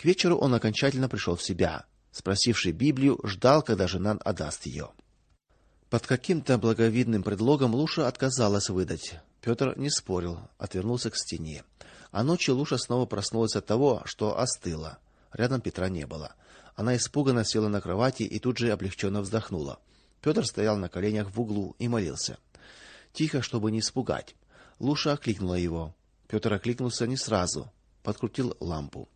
К вечеру он окончательно пришел в себя. Спросивший Библию, ждал, когда жена отдаст ее. Под каким-то благовидным предлогом Луша отказалась выдать. Петр не спорил, отвернулся к стене. А ночью Луша снова проснулась от того, что остыла. Рядом Петра не было. Она испуганно села на кровати и тут же облегченно вздохнула. Петр стоял на коленях в углу и молился. Тихо, чтобы не испугать. Луша окликнула его. Петр окликнулся не сразу, подкрутил лампу.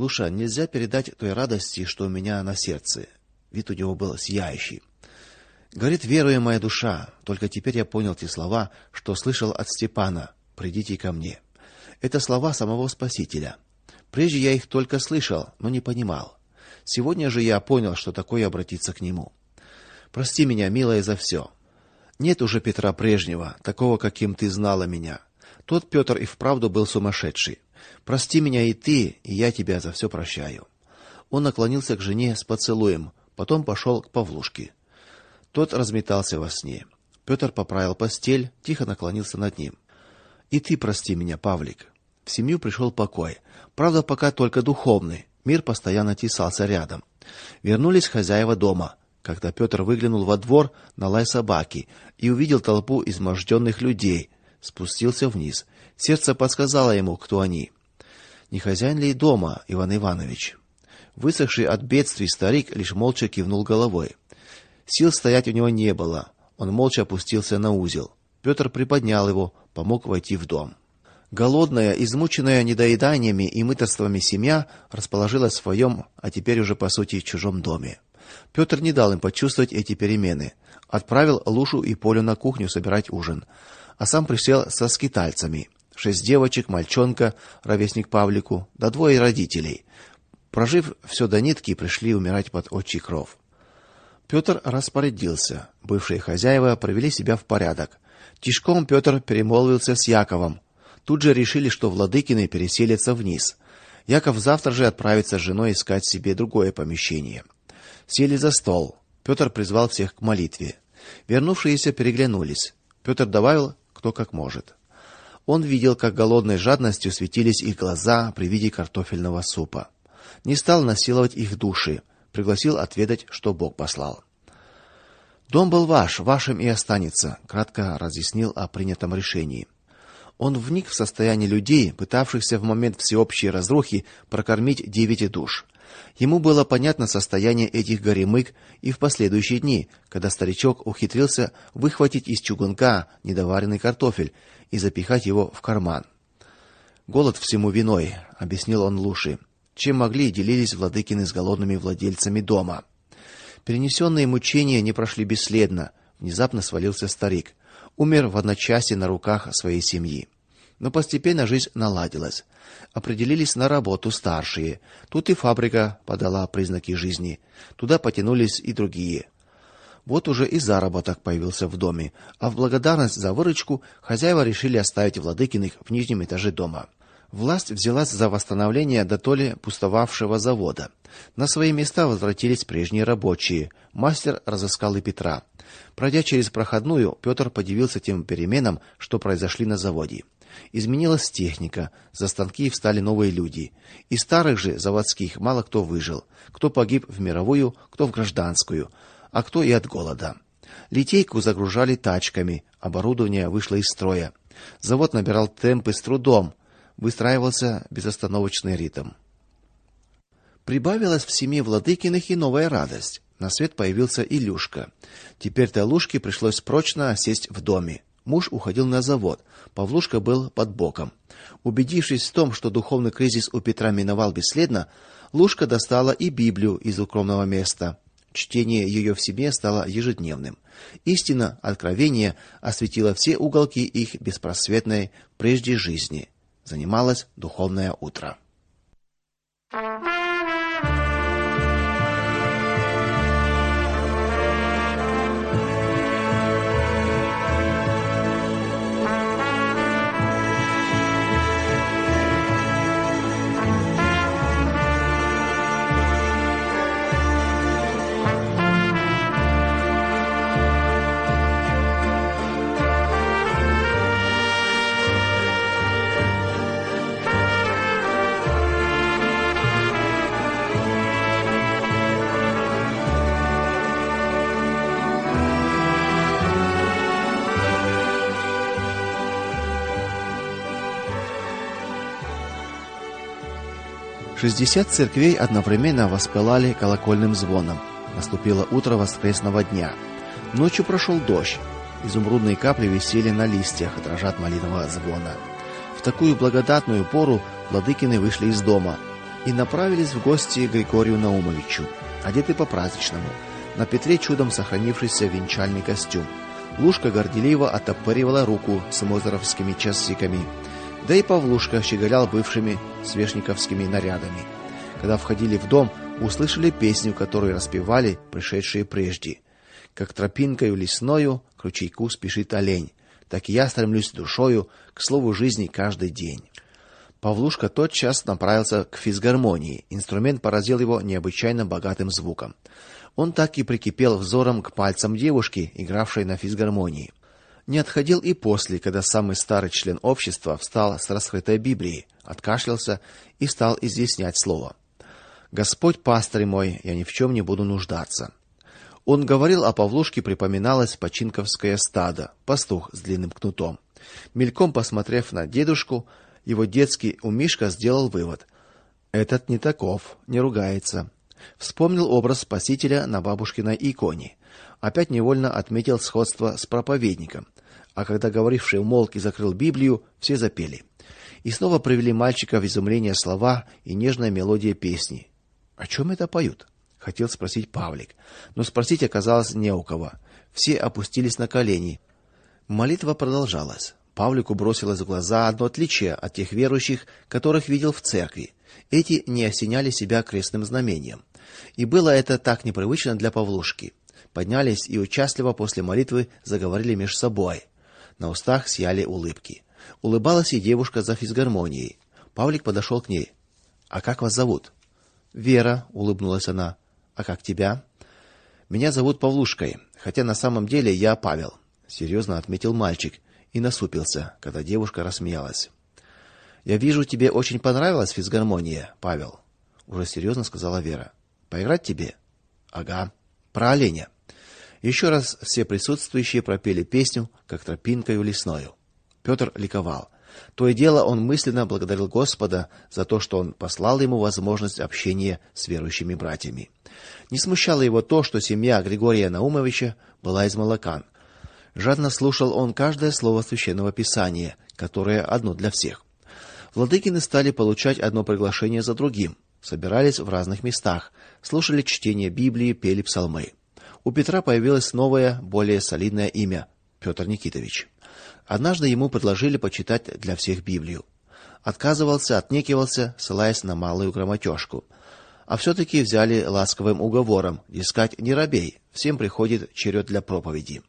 Луша, нельзя передать той радости, что у меня на сердце. Вид у него был сияющий. Говорит, веруя моя душа, только теперь я понял те слова, что слышал от Степана: "Придите ко мне". Это слова самого Спасителя. Прежде я их только слышал, но не понимал. Сегодня же я понял, что такое обратиться к нему. Прости меня, милая, за все. Нет уже Петра прежнего, такого, каким ты знала меня. Тот Петр и вправду был сумасшедший. Прости меня и ты, и я тебя за все прощаю. Он наклонился к жене с поцелуем, потом пошел к Павлушке. Тот разметался во сне. Петр поправил постель, тихо наклонился над ним. И ты прости меня, Павлик. В семью пришел покой. Правда, пока только духовный. Мир постоянно тесался рядом. Вернулись хозяева дома, когда Петр выглянул во двор на лай собаки и увидел толпу изможденных людей, спустился вниз. Сердце подсказало ему, кто они. Не хозяин ли дома, Иван Иванович? Высохший от бедствий старик лишь молча кивнул головой. Сил стоять у него не было. Он молча опустился на узел. Петр приподнял его, помог войти в дом. Голодная, измученная недоеданиями и мытарствами семья расположилась в своем, а теперь уже по сути чужом доме. Петр не дал им почувствовать эти перемены. Отправил Лушу и Полю на кухню собирать ужин, а сам присел со скитальцами. Шесть девочек, мальчонка, ровесник Павлику, да двое родителей. Прожив все до нитки, пришли умирать под отчий кров. Петр распорядился. Бывшие хозяева привели себя в порядок. Тишком Петр перемолвился с Яковом, Тут же решили, что владыкины переселятся вниз. Яков завтра же отправится с женой искать себе другое помещение. Сели за стол. Петр призвал всех к молитве. Вернувшиеся переглянулись. Петр добавил, кто как может. Он видел, как голодной жадностью светились их глаза при виде картофельного супа. Не стал насиловать их души, пригласил отведать, что Бог послал. Дом был ваш, вашим и останется, кратко разъяснил о принятом решении. Он вник в состояние людей, пытавшихся в момент всеобщей разрухи прокормить девять душ. Ему было понятно состояние этих горемык и в последующие дни, когда старичок ухитрился выхватить из чугунка недоваренный картофель и запихать его в карман. Голод всему виной, объяснил он Луши. Чем могли, делились владыкины с голодными владельцами дома. Перенесенные мучения не прошли бесследно. Внезапно свалился старик умер в одночасье на руках своей семьи. Но постепенно жизнь наладилась. Определились на работу старшие. Тут и фабрика подала признаки жизни. Туда потянулись и другие. Вот уже и заработок появился в доме, а в благодарность за выручку хозяева решили оставить Владыкиных в нижнем этаже дома. Власть взялась за восстановление дотоле пустовавшего завода. На свои места возвратились прежние рабочие. Мастер разыскал и Петра. Пройдя через проходную, Петр подивился тем переменам, что произошли на заводе. Изменилась техника, за станки встали новые люди. Из старых же заводских мало кто выжил. Кто погиб в мировую, кто в гражданскую, а кто и от голода. Литейку загружали тачками, оборудование вышло из строя. Завод набирал темпы с трудом, выстраивался безостановочный ритм. Прибавилась в семье Владыкиных и новая радость. На свет появился Илюшка. Теперь-то Лушке пришлось прочно сесть в доме. Муж уходил на завод. Павлушка был под боком. Убедившись в том, что духовный кризис у Петра миновал бесследно, Лушка достала и Библию из укромного места. Чтение ее в семье стало ежедневным. Истина, откровение осветило все уголки их беспросветной прежде жизни занималось духовное утро. Шестьдесят церквей одновременно воспылали колокольным звоном. Наступило утро воскресного дня. Ночью прошел дождь. Изумрудные капли висели на листьях, дрожат малинового звона. В такую благодатную пору владыкины вышли из дома и направились в гости к Григорию Наумовичу, одеты по-праздничному. На Петре чудом сохранившийся венчальный костюм. Лушка горделиво оттопыривала руку с мозеровскими часиками. Да и Павлушка щеголял бывшими свешниковскими нарядами. Когда входили в дом, услышали песню, которую распевали пришедшие прежде. Как тропинкою лесною к ручейку спешит олень, так и я стремлюсь душою к слову жизни каждый день. Павлушка тотчас направился к физгармонии. Инструмент поразил его необычайно богатым звуком. Он так и прикипел взором к пальцам девушки, игравшей на физгармонии. Не отходил и после, когда самый старый член общества встал с раскрытой Библией, откашлялся и стал изъяснять слово. Господь пастырь мой, я ни в чем не буду нуждаться. Он говорил, а Павлушке припоминалось починковское стадо, пастух с длинным кнутом. Мельком посмотрев на дедушку, его детский умишка сделал вывод: этот не таков, не ругается. Вспомнил образ Спасителя на бабушкиной иконе. Опять невольно отметил сходство с проповедником. А когда говоривший умолк и закрыл Библию, все запели. И снова привели мальчика в изумление слова и нежная мелодия песни. О чем это поют? хотел спросить Павлик, но спросить оказалось не у кого. Все опустились на колени. Молитва продолжалась. Павлику бросилось в глаза одно отличие от тех верующих, которых видел в церкви. Эти не осеняли себя крестным знамением. И было это так непривычно для Павлушки. Поднялись и участливо после молитвы заговорили между собой. На устах сияли улыбки. Улыбалась и девушка за физгармонией. Павлик подошел к ней. А как вас зовут? Вера, улыбнулась она. А как тебя? Меня зовут Павлушкой, хотя на самом деле я Павел, серьезно отметил мальчик и насупился, когда девушка рассмеялась. Я вижу, тебе очень понравилась физгармония, Павел, уже серьезно сказала Вера. Поиграть тебе? Ага. Про оленя. Еще раз все присутствующие пропели песню, как тропинкою лесною. Петр ликовал. То и дело он мысленно благодарил Господа за то, что он послал ему возможность общения с верующими братьями. Не смущало его то, что семья Григория Наумовича была из Молокан. Жадно слушал он каждое слово священного писания, которое одно для всех. Владыкины стали получать одно приглашение за другим, собирались в разных местах, слушали чтение Библии, пели псалмы. У Петра появилось новое, более солидное имя Петр Никитович. Однажды ему предложили почитать для всех Библию. Отказывался, отнекивался, ссылаясь на малую грамматежку. А все таки взяли ласковым уговором, искать не робей, всем приходит черед для проповеди.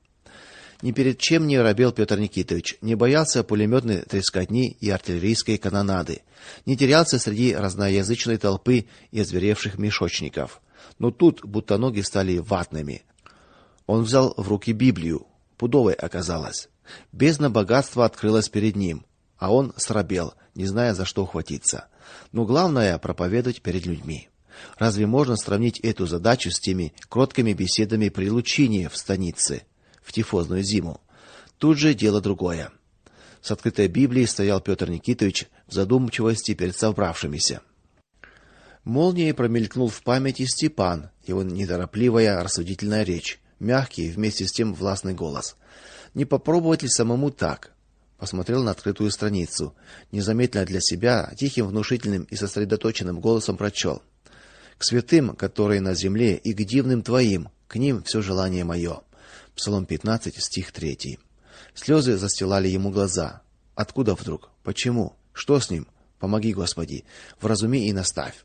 Ни перед чем не робел Петр Никитович, не боялся пулеметной трескотни и артиллерийской канонады, не терялся среди разноязычной толпы и озверевших мешочников. Но тут будто ноги стали ватными. Он взял в руки Библию, пудовой оказалась. Бездна богатства открылась перед ним, а он срабел, не зная, за что ухватиться. Но главное проповедовать перед людьми. Разве можно сравнить эту задачу с теми кроткими беседами при Лучине в станице? в тифозную зиму. Тут же дело другое. С открытой Библией стоял Петр Никитович в задумчивости перед собравшимися. Молнией промелькнул в памяти Степан, его неторопливая рассудительная речь, мягкий, вместе с тем властный голос. Не попробовать ли самому так? Посмотрел на открытую страницу, незаметно для себя, тихим, внушительным и сосредоточенным голосом прочел. К святым, которые на земле, и к дивным твоим, к ним все желание мое. Псалом 15, стих 3. Слезы застилали ему глаза. Откуда вдруг? Почему? Что с ним? Помоги, Господи, вразуми и наставь.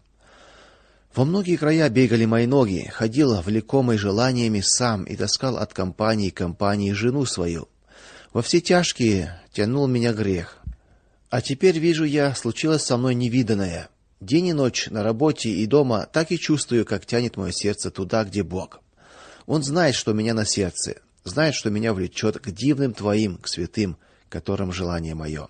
Во многие края бегали мои ноги, ходил влекомый желаниями сам и таскал от компании к компании жену свою. Во все тяжкие тянул меня грех. А теперь вижу я, случилось со мной невиданное. День и ночь на работе и дома так и чувствую, как тянет мое сердце туда, где Бог. Он знает, что меня на сердце, знает, что меня влечет к дивным твоим, к святым, которым желание мое.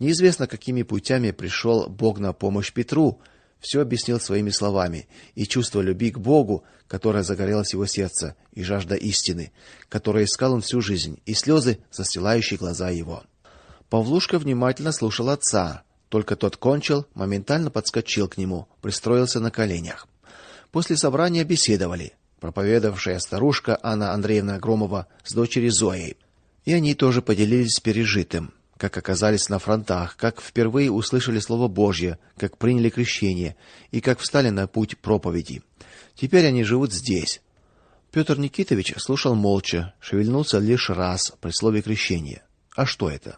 Неизвестно, какими путями пришел Бог на помощь Петру, все объяснил своими словами, и чувство любви к Богу, которое загорелось в его сердце, и жажда истины, которую искал он всю жизнь, и слезы, застилающие глаза его. Павлушка внимательно слушал отца. Только тот кончил, моментально подскочил к нему, пристроился на коленях. После собрания беседовали проповедовавшая старушка Анна Андреевна Громова с дочерью Зоей. И они тоже поделились пережитым, как оказались на фронтах, как впервые услышали слово Божье, как приняли крещение и как встали на путь проповеди. Теперь они живут здесь. Петр Никитович слушал молча, шевельнулся лишь раз при слове крещение. А что это?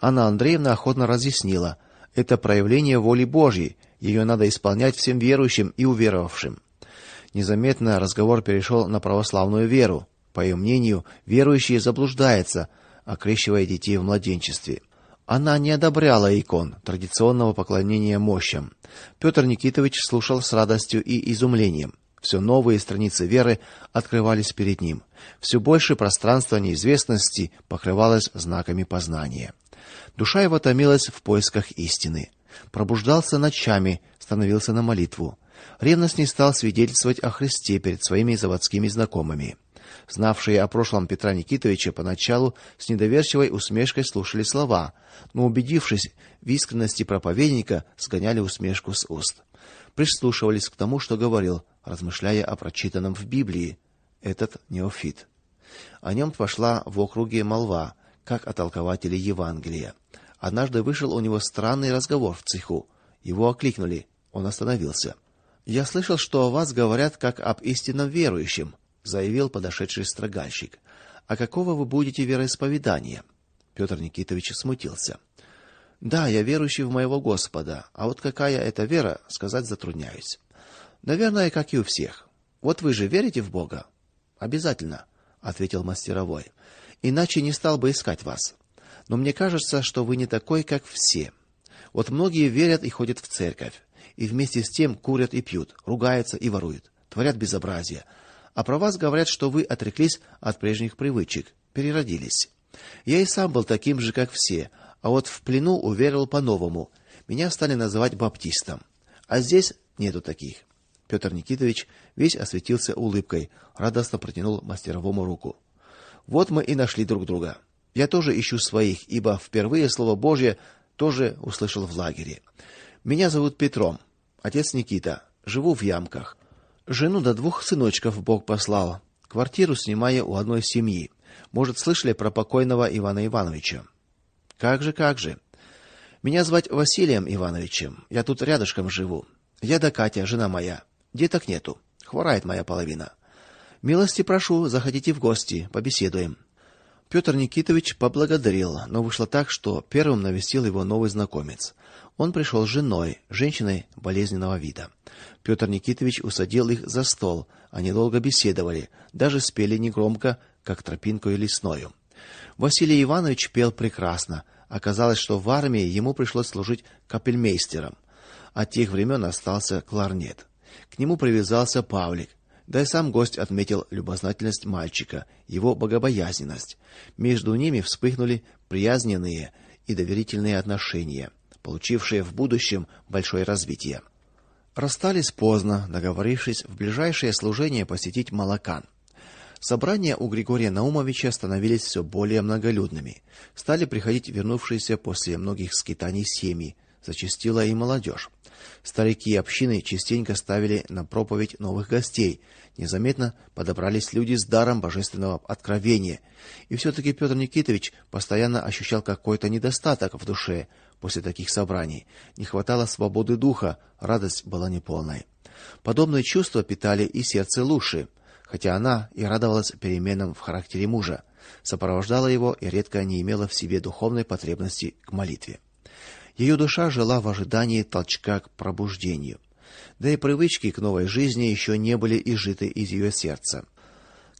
Анна Андреевна охотно разъяснила: это проявление воли Божьей, ее надо исполнять всем верующим и уверовавшим. Незаметно разговор перешел на православную веру. По ее мнению, верующие заблуждаются, окрещивая детей в младенчестве. Она не одобряла икон традиционного поклонения мощам. Петр Никитович слушал с радостью и изумлением. Все новые страницы веры открывались перед ним. Все больше пространства неизвестности покрывалось знаками познания. Душа его томилась в поисках истины. Пробуждался ночами, становился на молитву. Ревностный стал свидетельствовать о Христе перед своими заводскими знакомыми. Знавшие о прошлом Петра Никитовича поначалу с недоверчивой усмешкой слушали слова, но убедившись в искренности проповедника, сгоняли усмешку с уст. Прислушивались к тому, что говорил, размышляя о прочитанном в Библии этот неофит. О нем пошла в округе молва, как о толкователе Евангелия. Однажды вышел у него странный разговор в цеху. Его окликнули. Он остановился. Я слышал, что о вас говорят как об истинном верующем, заявил подошедший строгальщик. А какого вы будете вероисповедания? Петр Никитович смутился. Да, я верующий в моего Господа, а вот какая это вера, сказать затрудняюсь. Наверное, как и у всех. Вот вы же верите в Бога? Обязательно, ответил мастеровой. Иначе не стал бы искать вас. Но мне кажется, что вы не такой, как все. Вот многие верят и ходят в церковь и вместе с тем курят и пьют, ругаются и воруют, творят безобразие. А про вас говорят, что вы отреклись от прежних привычек, переродились. Я и сам был таким же, как все, а вот в плену уверовал по-новому. Меня стали называть баптистом. А здесь нету таких. Петр Никитович весь осветился улыбкой, радостно протянул мастеровому руку. Вот мы и нашли друг друга. Я тоже ищу своих, ибо впервые слово Божье тоже услышал в лагере. Меня зовут Петром. Отец Никита. Живу в Ямках. Жену до двух сыночков Бог послал. Квартиру снимаю у одной семьи. Может, слышали про покойного Ивана Ивановича? Как же, как же. Меня звать Василием Ивановичем. Я тут рядышком живу. Я да Катя, жена моя. Деток нету. Хворает моя половина. Милости прошу, заходите в гости, побеседуем. Петр Никитович поблагодарил, но вышло так, что первым навестил его новый знакомец. Он пришел с женой, женщиной болезненного вида. Петр Никитович усадил их за стол. Они долго беседовали, даже спели негромко, как тропинкой лесною. Василий Иванович пел прекрасно. Оказалось, что в армии ему пришлось служить капельмейстером. От тех времен остался кларнет. К нему привязался Павлик. Да и сам гость отметил любознательность мальчика, его богобоязненность. Между ними вспыхнули приязненные и доверительные отношения получившие в будущем большое развитие. Расстались поздно, договорившись в ближайшее служение посетить Малакан. Собрания у Григория Наумовича становились все более многолюдными. Стали приходить вернувшиеся после многих скитаний семьи, зачастила и молодежь. Старики общины частенько ставили на проповедь новых гостей. Незаметно подобрались люди с даром божественного откровения. И все таки Петр Никитович постоянно ощущал какой-то недостаток в душе, после таких собраний. Не хватало свободы духа, радость была неполной. Подобные чувства питали и сердце Луши, хотя она и радовалась переменам в характере мужа, сопровождала его и редко не имела в себе духовной потребности к молитве. Ее душа жила в ожидании толчка к пробуждению. Да и привычки к новой жизни еще не были изжиты из ее сердца.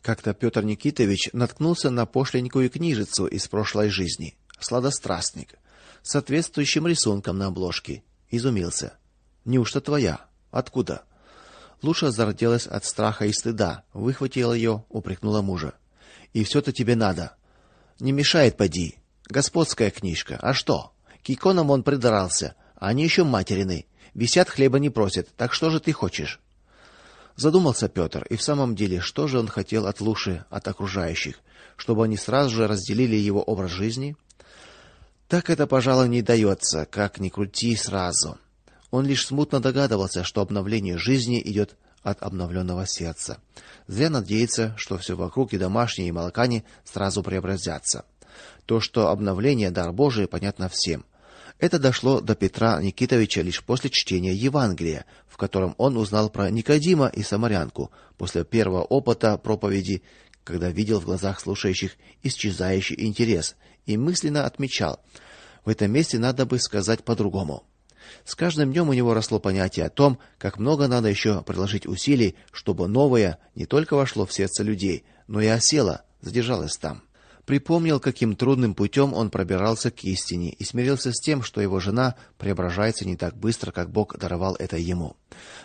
Как-то Петр Никитович наткнулся на пошленькую книжицу из прошлой жизни. Сладострастник соответствующим рисунком на обложке. Изумился. Неужто твоя? Откуда? Луша зарделась от страха и стыда, выхватила ее, упрекнула мужа. И все то тебе надо. Не мешает поди. Господская книжка. А что? К иконам он придрался, а они еще материны. Висят, хлеба не просят. Так что же ты хочешь? Задумался Петр, и в самом деле, что же он хотел от Луши, от окружающих, чтобы они сразу же разделили его образ жизни? Так это, пожалуй, не дается, как ни крути сразу. Он лишь смутно догадывался, что обновление жизни идет от обновленного сердца. Зря надеяться, что все вокруг и домашние, и молокане сразу преобразятся. То, что обновление дар Божий, понятно всем. Это дошло до Петра Никитовича лишь после чтения Евангелия, в котором он узнал про Никодима и самарянку, после первого опыта проповеди, когда видел в глазах слушающих исчезающий интерес и мысленно отмечал: в этом месте надо бы сказать по-другому. С каждым днем у него росло понятие о том, как много надо еще приложить усилий, чтобы новое не только вошло в сердце людей, но и осело, задержалось там припомнил, каким трудным путем он пробирался к истине и смирился с тем, что его жена преображается не так быстро, как Бог даровал это ему.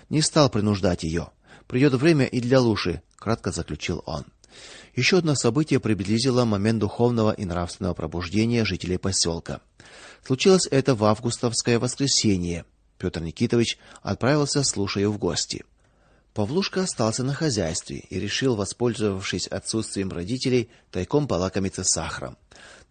Не стал принуждать ее. Придет время и для Луши, кратко заключил он. Еще одно событие приблизило момент духовного и нравственного пробуждения жителей поселка. Случилось это в августовское воскресенье. Петр Никитович отправился слушаю в гости. Павлушка остался на хозяйстве и решил, воспользовавшись отсутствием родителей, тайком полакомиться сахаром.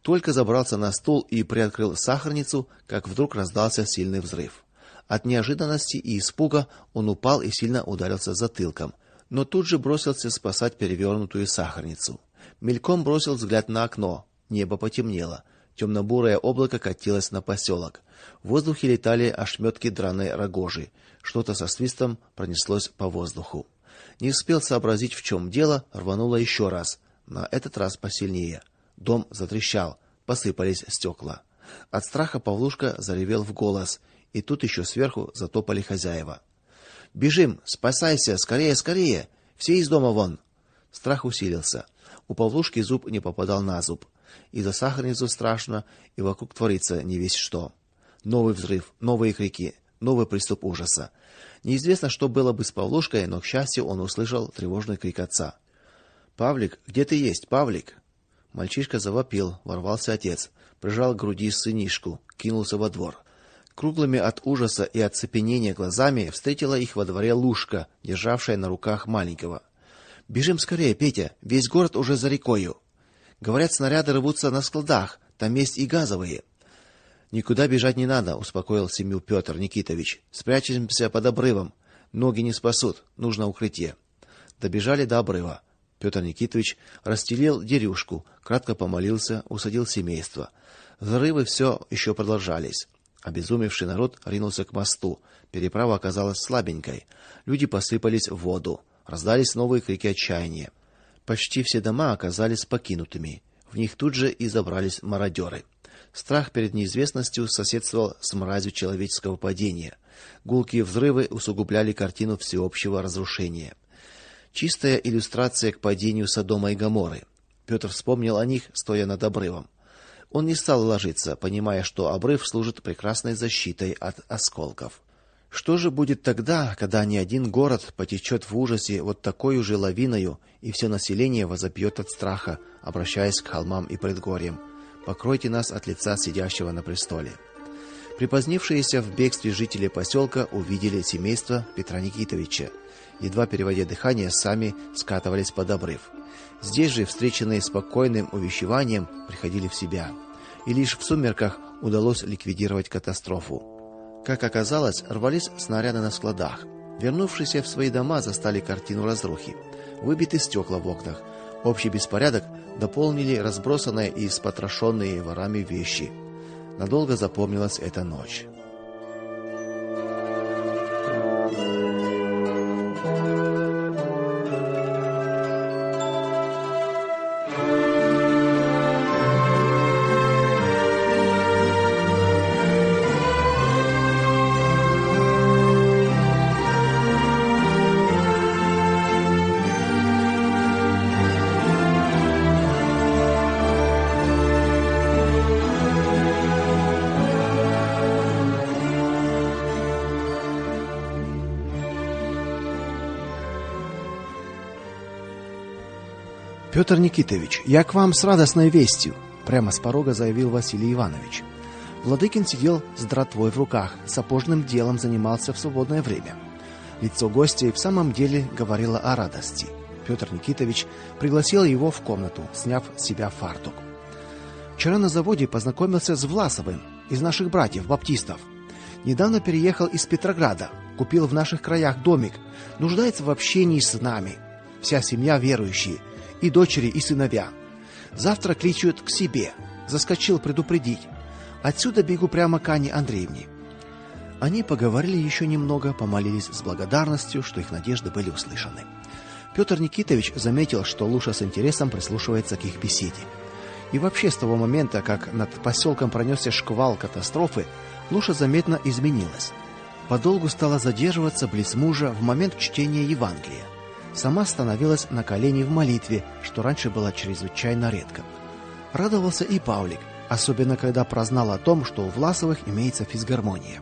Только забрался на стул и приоткрыл сахарницу, как вдруг раздался сильный взрыв. От неожиданности и испуга он упал и сильно ударился затылком, но тут же бросился спасать перевернутую сахарницу. Мельком бросил взгляд на окно. Небо потемнело. Темно-бурое облако катилось на поселок. В воздухе летали ошметки драной рогожи. Что-то со свистом пронеслось по воздуху. Не успел сообразить, в чем дело, рвануло еще раз, на этот раз посильнее. Дом затрещал, посыпались стекла. От страха Павлушка заревел в голос, и тут еще сверху затопали хозяева. Бежим, спасайся, скорее, скорее. Все из дома вон. Страх усилился. У Павлушки зуб не попадал на зуб. И за сахарницу страшно, и вокруг творится не весь что. Новый взрыв, новые крики, новый приступ ужаса. Неизвестно, что было бы с Павлушкой, но к счастью, он услышал тревожный крик отца. Павлик, где ты есть, Павлик? Мальчишка завопил, ворвался отец, прижал к груди сынишку, кинулся во двор. Круглыми от ужаса и оцепенения глазами встретила их во дворе Лушка, державшая на руках маленького. Бежим скорее, Петя, весь город уже за рекою. Говорят, снаряды рвутся на складах, там есть и газовые. Никуда бежать не надо, успокоил семью Петр Никитович. Спрячемся под обрывом. Ноги не спасут, нужно укрытие. Добежали до обрыва. Петр Никитович расстелил дерюшку, кратко помолился, усадил семейство. Взрывы все еще продолжались. Обезумевший народ ринулся к мосту. Переправа оказалась слабенькой. Люди посыпались в воду. Раздались новые крики отчаяния. Почти все дома оказались покинутыми. В них тут же и забрались мародеры. Страх перед неизвестностью соседствовал с мразью человеческого падения. Гулкие взрывы усугубляли картину всеобщего разрушения. Чистая иллюстрация к падению Содома и Гоморры. Петр вспомнил о них, стоя над обрывом. Он не стал ложиться, понимая, что обрыв служит прекрасной защитой от осколков. Что же будет тогда, когда ни один город потечет в ужасе вот такой уже лавиною, и все население возопьет от страха, обращаясь к холмам и предгорьям? Покройте нас от лица сидящего на престоле. Припозднившиеся в бегстве жители поселка увидели семейство Петра Никитовича. Едва переводя дыхание, сами скатывались под обрыв. Здесь же, встреченные спокойным увещеванием, приходили в себя. И лишь в сумерках удалось ликвидировать катастрофу. Как оказалось, рвались снаряды на складах. Вернувшиеся в свои дома застали картину разрухи. Выбиты стекла в окнах, Общий беспорядок дополнили разбросанные и спотрошенные ворами вещи. Надолго запомнилась эта ночь. Петр Никитович, я к вам с радостной вестью, прямо с порога заявил Василий Иванович. Владыкин сидел с дратвой в руках, сапожным делом занимался в свободное время. Лицо гостя и в самом деле говорило о радости. Петр Никитович пригласил его в комнату, сняв с себя фартук. Вчера на заводе познакомился с Власовым из наших братьев баптистов. Недавно переехал из Петрограда, купил в наших краях домик, нуждается в общении с нами. Вся семья верующие, и дочери, и сыновья. Завтра кличут к себе. Заскочил предупредить. Отсюда бегу прямо к Анне Андреевне. Они поговорили еще немного, помолились с благодарностью, что их надежды были услышаны. Петр Никитович заметил, что Луша с интересом прислушивается к их беседе. И вообще с того момента, как над поселком пронесся шквал катастрофы, Луша заметно изменилась. Подолгу стала задерживаться близ мужа в момент чтения Евангелия. Сама становилась на колени в молитве, что раньше было чрезвычайно редко. Радовался и Паулик, особенно когда прознал о том, что у Власовых имеется физгармония.